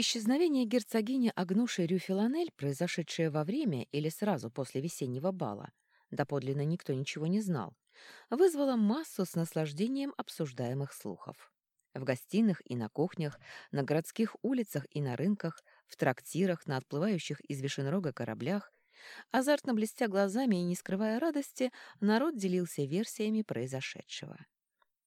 Исчезновение герцогини Агнуши Рюфиланель, произошедшее во время или сразу после весеннего бала, доподлинно никто ничего не знал, вызвало массу с наслаждением обсуждаемых слухов. В гостиных и на кухнях, на городских улицах и на рынках, в трактирах, на отплывающих из Вишенрога кораблях, азартно блестя глазами и не скрывая радости, народ делился версиями произошедшего.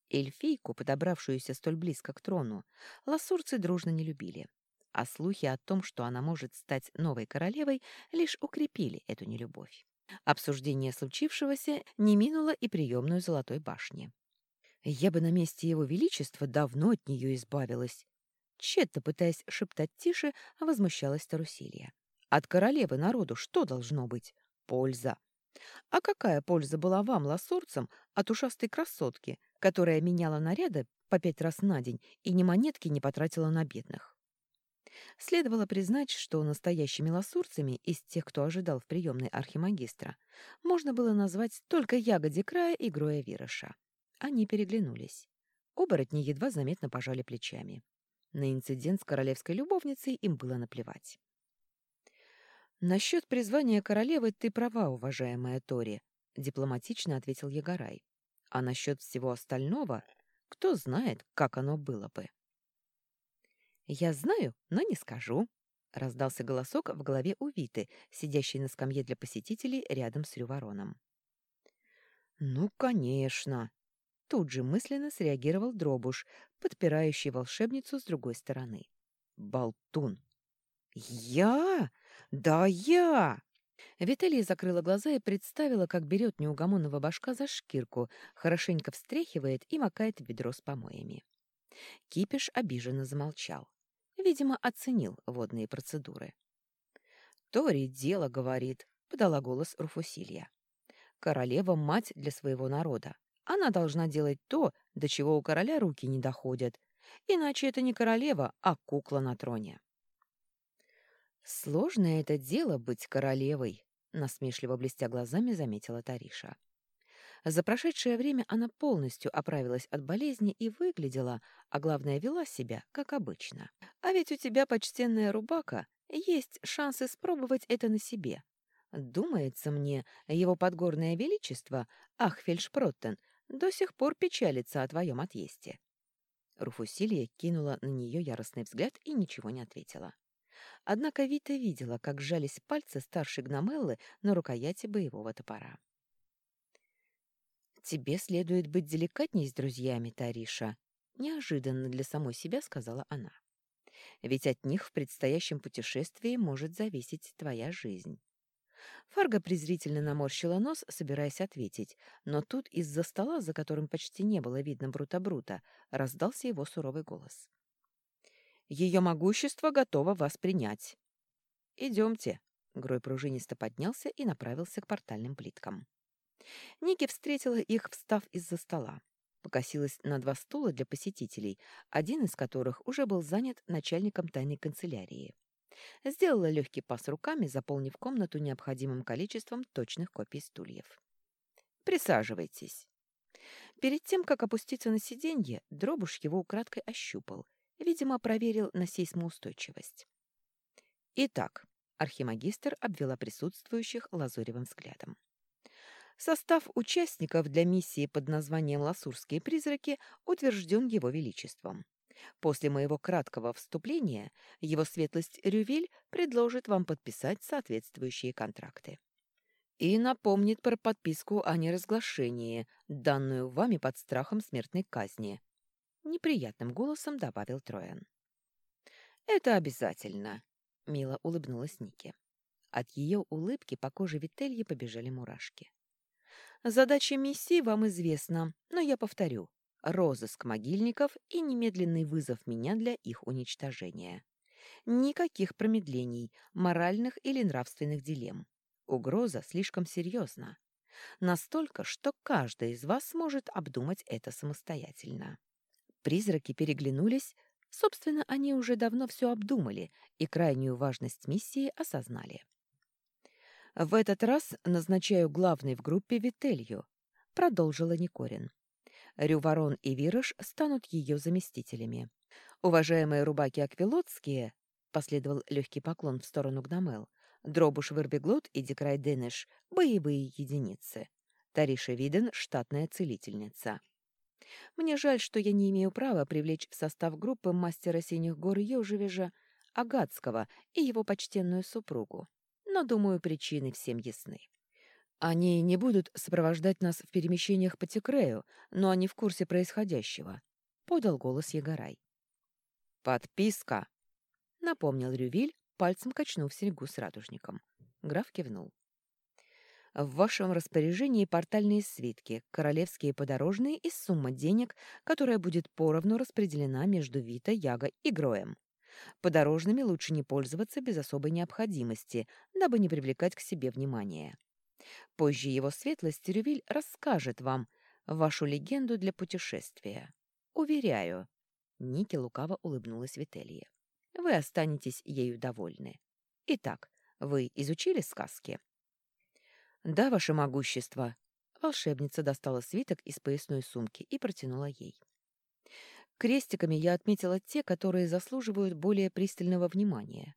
Эльфийку, подобравшуюся столь близко к трону, лассурцы дружно не любили а слухи о том, что она может стать новой королевой, лишь укрепили эту нелюбовь. Обсуждение случившегося не минуло и приемную Золотой башни. Я бы на месте его величества давно от нее избавилась. Тщетно пытаясь шептать тише, возмущалась Тарусилия. От королевы народу что должно быть? Польза. А какая польза была вам, лосурцам, от ушастой красотки, которая меняла наряды по пять раз на день и ни монетки не потратила на бедных? Следовало признать, что настоящими ласурцами из тех, кто ожидал в приемной архимагистра, можно было назвать только ягоди края и гроя вироша. Они переглянулись. Оборотни едва заметно пожали плечами. На инцидент с королевской любовницей им было наплевать. «Насчет призвания королевы ты права, уважаемая Тори», — дипломатично ответил Ягорай. «А насчет всего остального, кто знает, как оно было бы». «Я знаю, но не скажу», — раздался голосок в голове у Виты, сидящей на скамье для посетителей рядом с Рювороном. «Ну, конечно!» Тут же мысленно среагировал Дробуш, подпирающий волшебницу с другой стороны. «Болтун!» «Я? Да я!» Виталия закрыла глаза и представила, как берет неугомонного башка за шкирку, хорошенько встряхивает и макает в ведро с помоями. Кипиш обиженно замолчал. Видимо, оценил водные процедуры. «Тори дело говорит», — подала голос Руфусилья. «Королева — мать для своего народа. Она должна делать то, до чего у короля руки не доходят. Иначе это не королева, а кукла на троне». «Сложное это дело быть королевой», — насмешливо блестя глазами заметила Тариша. За прошедшее время она полностью оправилась от болезни и выглядела, а главное, вела себя, как обычно. А ведь у тебя, почтенная рубака, есть шанс испробовать это на себе. Думается мне, его подгорное величество, Ахфельшпроттен, до сих пор печалится о твоем отъезде. Руфусилия кинула на нее яростный взгляд и ничего не ответила. Однако Вита видела, как сжались пальцы старшей гномеллы на рукояти боевого топора. «Тебе следует быть деликатней с друзьями, Тариша», — неожиданно для самой себя сказала она. «Ведь от них в предстоящем путешествии может зависеть твоя жизнь». Фарго презрительно наморщила нос, собираясь ответить, но тут из-за стола, за которым почти не было видно Брута-Брута, раздался его суровый голос. «Ее могущество готово вас принять». «Идемте». Грой пружинисто поднялся и направился к портальным плиткам. Ники встретила их, встав из-за стола. Покосилась на два стула для посетителей, один из которых уже был занят начальником тайной канцелярии. Сделала легкий пас руками, заполнив комнату необходимым количеством точных копий стульев. «Присаживайтесь». Перед тем, как опуститься на сиденье, Дробуш его украдкой ощупал, видимо, проверил на сейсмоустойчивость. «Итак», — архимагистр обвела присутствующих лазуревым взглядом. Состав участников для миссии под названием «Ласурские призраки» утвержден Его Величеством. После моего краткого вступления его светлость Рювель предложит вам подписать соответствующие контракты. И напомнит про подписку о неразглашении, данную вами под страхом смертной казни. Неприятным голосом добавил Троян. «Это обязательно», — мило улыбнулась Ники. От ее улыбки по коже Вительи побежали мурашки. Задача миссии вам известна, но я повторю. Розыск могильников и немедленный вызов меня для их уничтожения. Никаких промедлений, моральных или нравственных дилемм. Угроза слишком серьезна. Настолько, что каждый из вас сможет обдумать это самостоятельно. Призраки переглянулись, собственно, они уже давно все обдумали и крайнюю важность миссии осознали. В этот раз назначаю главной в группе Вителью, продолжила Никорин. Рюворон и Вирыш станут ее заместителями. Уважаемые рубаки Аквилотские, — последовал легкий поклон в сторону Гномел. «Дробуш Вербеглот и Дикрай Денеш — боевые единицы. Тариша Виден — штатная целительница. Мне жаль, что я не имею права привлечь в состав группы мастера Синих гор Ёжевежа Агатского и его почтенную супругу. Но, думаю, причины всем ясны. Они не будут сопровождать нас в перемещениях по Текрею, но они в курсе происходящего», — подал голос Егорай. «Подписка!» — напомнил Рювиль, пальцем качнув серьгу с радужником. Граф кивнул. В вашем распоряжении портальные свитки, королевские подорожные и сумма денег, которая будет поровну распределена между Вита, Яго и Гроем. Подорожными лучше не пользоваться без особой необходимости, дабы не привлекать к себе внимания. Позже его светлость Рювиль расскажет вам вашу легенду для путешествия. Уверяю. Ники лукаво улыбнулась Вителье. Вы останетесь ею довольны. Итак, вы изучили сказки? «Да, ваше могущество!» Волшебница достала свиток из поясной сумки и протянула ей. Крестиками я отметила те, которые заслуживают более пристального внимания.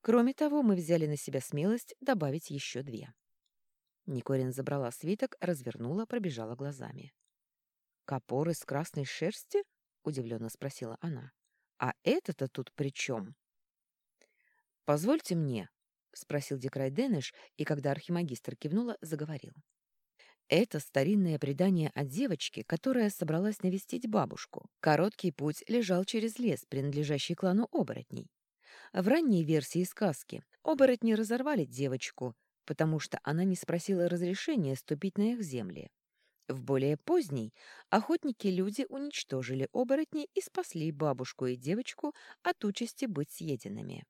Кроме того, мы взяли на себя смелость добавить еще две. Никорин забрала свиток, развернула, пробежала глазами. «Копор из красной шерсти?» — удивленно спросила она. «А это-то тут при чем?» «Позвольте мне», — спросил Декрай Денеш, и когда архимагистр кивнула, заговорил. Это старинное предание о девочке, которая собралась навестить бабушку. Короткий путь лежал через лес, принадлежащий клану оборотней. В ранней версии сказки оборотни разорвали девочку, потому что она не спросила разрешения ступить на их земли. В более поздней охотники-люди уничтожили оборотней и спасли бабушку и девочку от участи быть съеденными.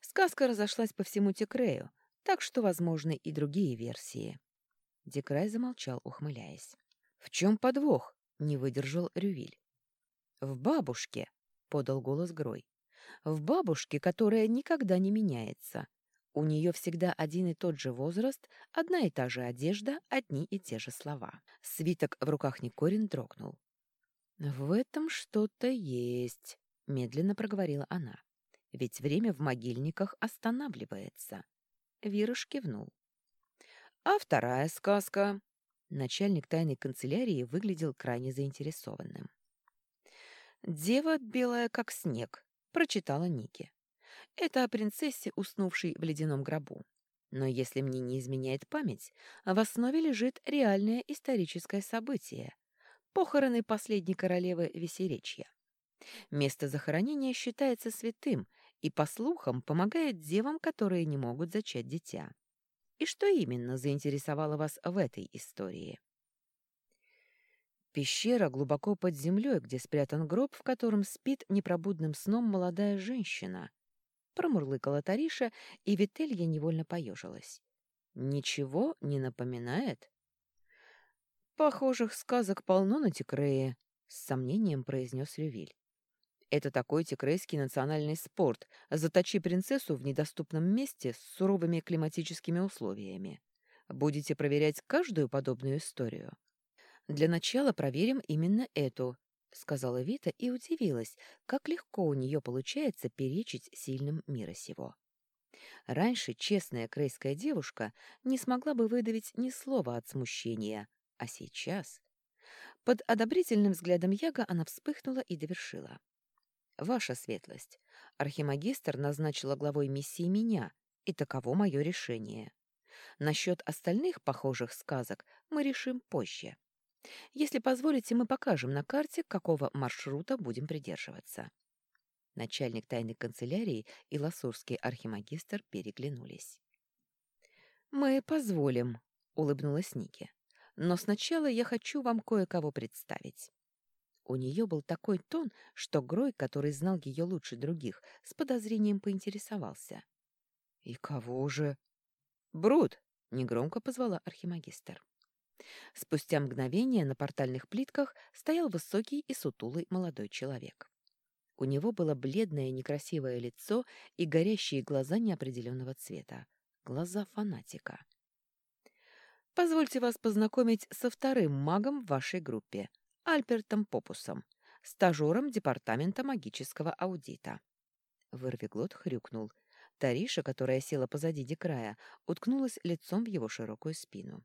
Сказка разошлась по всему Текрею, так что возможны и другие версии. Декрай замолчал, ухмыляясь. «В чем подвох?» — не выдержал Рювиль. «В бабушке», — подал голос Грой. «В бабушке, которая никогда не меняется. У нее всегда один и тот же возраст, одна и та же одежда, одни и те же слова». Свиток в руках Никорин дрогнул. «В этом что-то есть», — медленно проговорила она ведь время в могильниках останавливается. Вирыш кивнул. А вторая сказка. Начальник тайной канцелярии выглядел крайне заинтересованным. «Дева белая, как снег», — прочитала Ники. «Это о принцессе, уснувшей в ледяном гробу. Но если мне не изменяет память, в основе лежит реальное историческое событие — похороны последней королевы Весеречья. Место захоронения считается святым и, по слухам, помогает девам, которые не могут зачать дитя. И что именно заинтересовало вас в этой истории? Пещера глубоко под землей, где спрятан гроб, в котором спит непробудным сном молодая женщина. Промурлыкала Тариша, и Вителья невольно поежилась. Ничего не напоминает? Похожих сказок полно на Текрее, — с сомнением произнес Лювиль. Это такой текрейский национальный спорт. Заточи принцессу в недоступном месте с суровыми климатическими условиями. Будете проверять каждую подобную историю? Для начала проверим именно эту, сказала Вита и удивилась, как легко у нее получается перечить сильным мира сего. Раньше честная крейская девушка не смогла бы выдавить ни слова от смущения, а сейчас... Под одобрительным взглядом Яга она вспыхнула и довершила. Ваша светлость, архимагистр назначила главой миссии меня, и таково мое решение. Насчет остальных похожих сказок мы решим позже. Если позволите, мы покажем на карте, какого маршрута будем придерживаться. Начальник тайной канцелярии и ласурский архимагистр переглянулись. «Мы позволим», — улыбнулась Ники. «Но сначала я хочу вам кое-кого представить». У нее был такой тон, что Грой, который знал ее лучше других, с подозрением поинтересовался. «И кого же?» «Брут!» — негромко позвала архимагистр. Спустя мгновение на портальных плитках стоял высокий и сутулый молодой человек. У него было бледное некрасивое лицо и горящие глаза неопределенного цвета. Глаза фанатика. «Позвольте вас познакомить со вторым магом в вашей группе, Альбертом Попусом, стажером Департамента магического аудита. Вырвиглот хрюкнул. Тариша, которая села позади Декрая, уткнулась лицом в его широкую спину.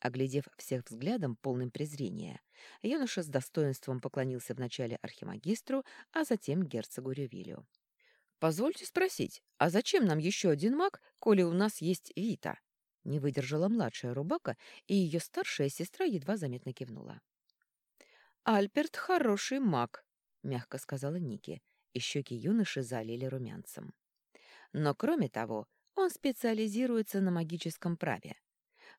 Оглядев всех взглядом, полным презрения, юноша с достоинством поклонился вначале архимагистру, а затем герцогу Рювилю. «Позвольте спросить, а зачем нам еще один маг, коли у нас есть Вита?» Не выдержала младшая Рубака, и ее старшая сестра едва заметно кивнула. «Альперт хороший маг», — мягко сказала Ники, и щеки юноши залили румянцем. «Но кроме того, он специализируется на магическом праве.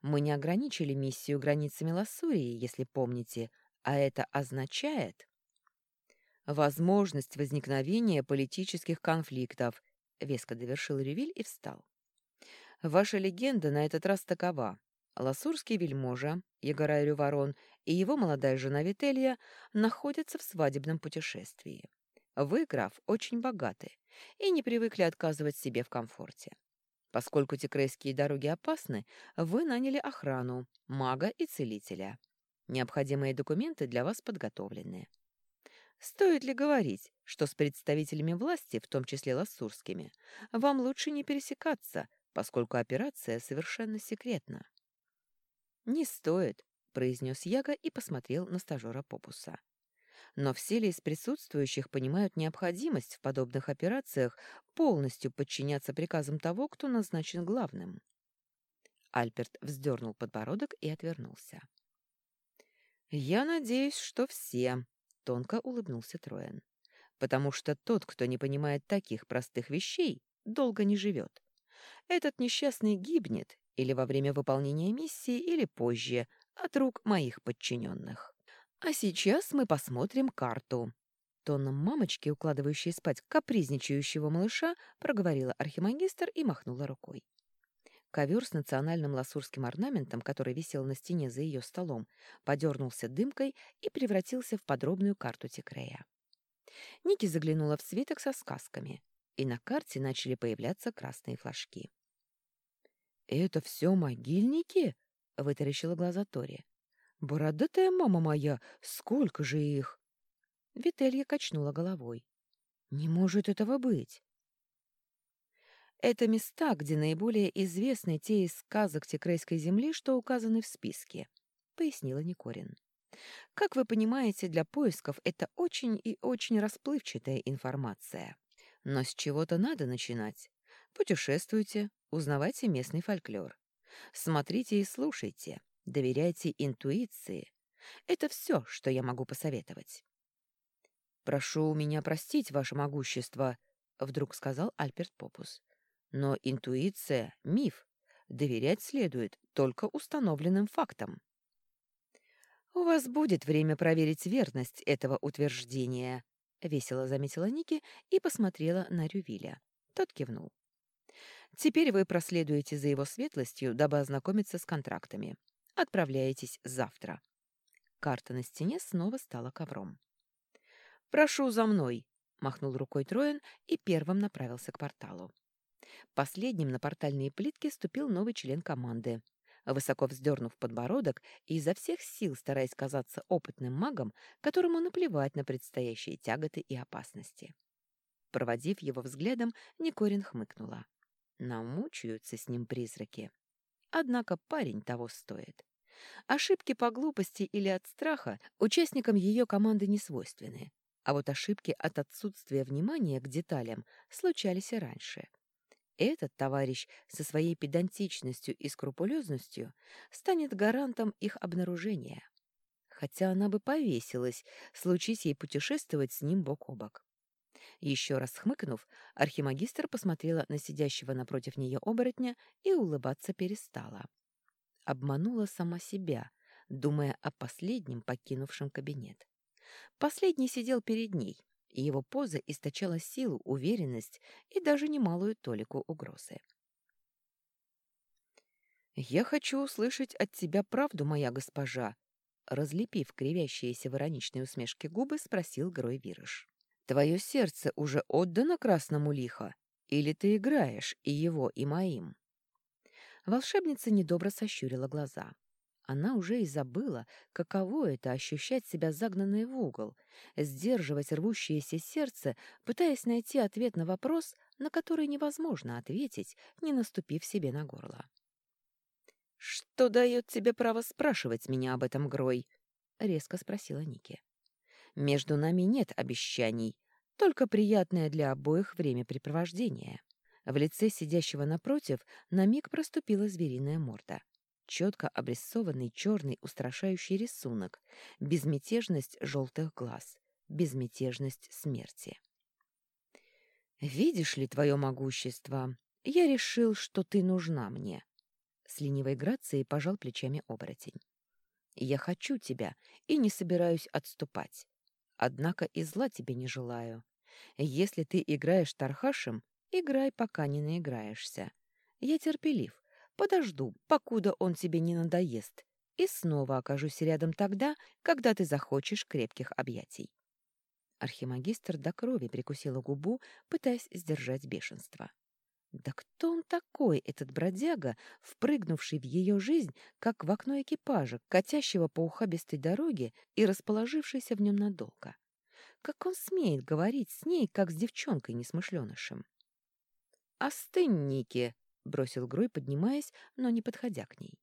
Мы не ограничили миссию границами Лассурии, если помните, а это означает...» «Возможность возникновения политических конфликтов», — веско довершил Ревиль и встал. Ваша легенда на этот раз такова. Ласурский вельможа, Егорай Рюворон и его молодая жена Вителья находятся в свадебном путешествии. Вы, граф, очень богаты и не привыкли отказывать себе в комфорте. Поскольку текрейские дороги опасны, вы наняли охрану, мага и целителя. Необходимые документы для вас подготовлены. Стоит ли говорить, что с представителями власти, в том числе лассурскими, вам лучше не пересекаться, поскольку операция совершенно секретна. «Не стоит», — произнес Яга и посмотрел на стажера Попуса. Но все ли из присутствующих понимают необходимость в подобных операциях полностью подчиняться приказам того, кто назначен главным? Альберт вздернул подбородок и отвернулся. «Я надеюсь, что все», — тонко улыбнулся Троен. «Потому что тот, кто не понимает таких простых вещей, долго не живет. Этот несчастный гибнет или во время выполнения миссии, или позже, от рук моих подчиненных. А сейчас мы посмотрим карту. Тоном мамочки, укладывающей спать капризничающего малыша, проговорила архимагистр и махнула рукой. Ковер с национальным ласурским орнаментом, который висел на стене за ее столом, подернулся дымкой и превратился в подробную карту Текрея. Ники заглянула в свиток со сказками, и на карте начали появляться красные флажки. «Это все могильники?» — вытаращила глаза Тори. «Бородатая мама моя, сколько же их!» Вителья качнула головой. «Не может этого быть!» Это места, где наиболее известны те из сказок Текрейской земли, что указаны в списке, — пояснила Никорин. Как вы понимаете, для поисков это очень и очень расплывчатая информация. Но с чего-то надо начинать. Путешествуйте, узнавайте местный фольклор. Смотрите и слушайте, доверяйте интуиции. Это все, что я могу посоветовать. «Прошу меня простить, ваше могущество», — вдруг сказал Альберт Попус. «Но интуиция — миф. Доверять следует только установленным фактам». «У вас будет время проверить верность этого утверждения», — весело заметила Ники и посмотрела на Рювиля. Тот кивнул. Теперь вы проследуете за его светлостью, дабы ознакомиться с контрактами. Отправляетесь завтра. Карта на стене снова стала ковром. «Прошу за мной!» — махнул рукой Троен и первым направился к порталу. Последним на портальные плитки ступил новый член команды. Высоко вздернув подбородок и изо всех сил стараясь казаться опытным магом, которому наплевать на предстоящие тяготы и опасности. Проводив его взглядом, Никорин хмыкнула. Намучаются с ним призраки. Однако парень того стоит. Ошибки по глупости или от страха участникам ее команды не свойственны, а вот ошибки от отсутствия внимания к деталям случались и раньше. Этот товарищ со своей педантичностью и скрупулезностью станет гарантом их обнаружения. Хотя она бы повесилась, случись ей путешествовать с ним бок о бок. Еще раз хмыкнув, архимагистр посмотрела на сидящего напротив нее оборотня и улыбаться перестала. Обманула сама себя, думая о последнем покинувшем кабинет. Последний сидел перед ней, и его поза источала силу, уверенность и даже немалую толику угрозы. «Я хочу услышать от тебя правду, моя госпожа», разлепив кривящиеся в ироничной усмешке губы, спросил Грой Вирыш. Твое сердце уже отдано красному лихо? Или ты играешь и его, и моим?» Волшебница недобро сощурила глаза. Она уже и забыла, каково это ощущать себя загнанной в угол, сдерживать рвущееся сердце, пытаясь найти ответ на вопрос, на который невозможно ответить, не наступив себе на горло. «Что дает тебе право спрашивать меня об этом, Грой?» — резко спросила Ники. «Между нами нет обещаний, только приятное для обоих времяпрепровождение». В лице сидящего напротив на миг проступила звериная морда четко обрисованный черный устрашающий рисунок, безмятежность желтых глаз, безмятежность смерти. «Видишь ли твое могущество? Я решил, что ты нужна мне». С ленивой грацией пожал плечами оборотень. «Я хочу тебя и не собираюсь отступать. Однако и зла тебе не желаю. Если ты играешь Тархашем, играй, пока не наиграешься. Я терпелив, Подожду, покуда он тебе не надоест, и снова окажусь рядом тогда, когда ты захочешь крепких объятий. Архимагистр до крови прикусила губу, пытаясь сдержать бешенство. Да кто он такой, этот бродяга, впрыгнувший в ее жизнь, как в окно экипажа, катящего по ухабистой дороге и расположившийся в нем надолго? Как он смеет говорить с ней, как с девчонкой несмышленышем? «Остынь, Ники!» бросил Грой, поднимаясь, но не подходя к ней.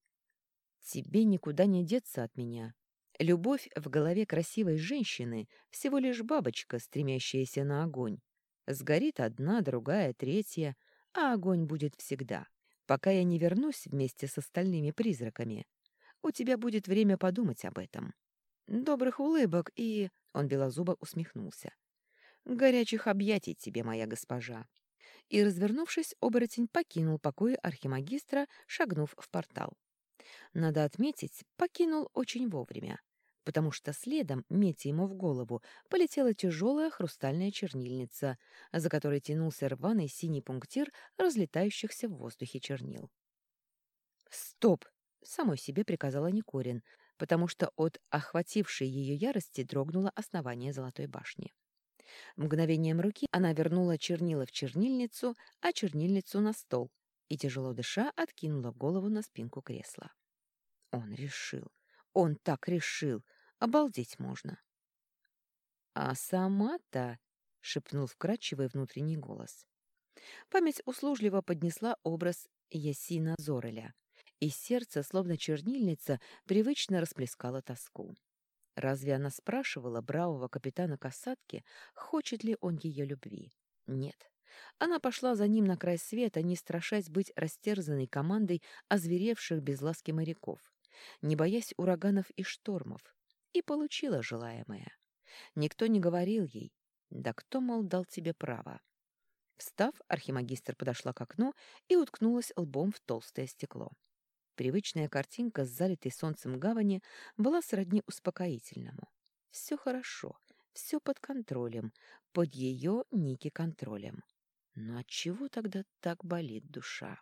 Тебе никуда не деться от меня. Любовь в голове красивой женщины всего лишь бабочка, стремящаяся на огонь. Сгорит одна, другая, третья, а огонь будет всегда, пока я не вернусь вместе с остальными призраками. У тебя будет время подумать об этом. Добрых улыбок и... Он белозубо усмехнулся. Горячих объятий тебе, моя госпожа и, развернувшись, оборотень покинул покои архимагистра, шагнув в портал. Надо отметить, покинул очень вовремя, потому что следом, метя ему в голову, полетела тяжелая хрустальная чернильница, за которой тянулся рваный синий пунктир разлетающихся в воздухе чернил. «Стоп!» — самой себе приказала Никорин, потому что от охватившей ее ярости дрогнуло основание Золотой башни. Мгновением руки она вернула чернила в чернильницу, а чернильницу на стол и, тяжело дыша, откинула голову на спинку кресла. Он решил. Он так решил. Обалдеть можно. «А сама-то...» — шепнул вкрадчивый внутренний голос. Память услужливо поднесла образ Ясина Зореля, и сердце, словно чернильница, привычно расплескало тоску. Разве она спрашивала бравого капитана касатки, хочет ли он ее любви? Нет. Она пошла за ним на край света, не страшась быть растерзанной командой озверевших без ласки моряков, не боясь ураганов и штормов, и получила желаемое. Никто не говорил ей, да кто, мол, дал тебе право. Встав, архимагистр подошла к окну и уткнулась лбом в толстое стекло. Привычная картинка с залитой солнцем гавани была сродни успокоительному. Все хорошо, все под контролем, под ее Ники контролем. Но отчего тогда так болит душа?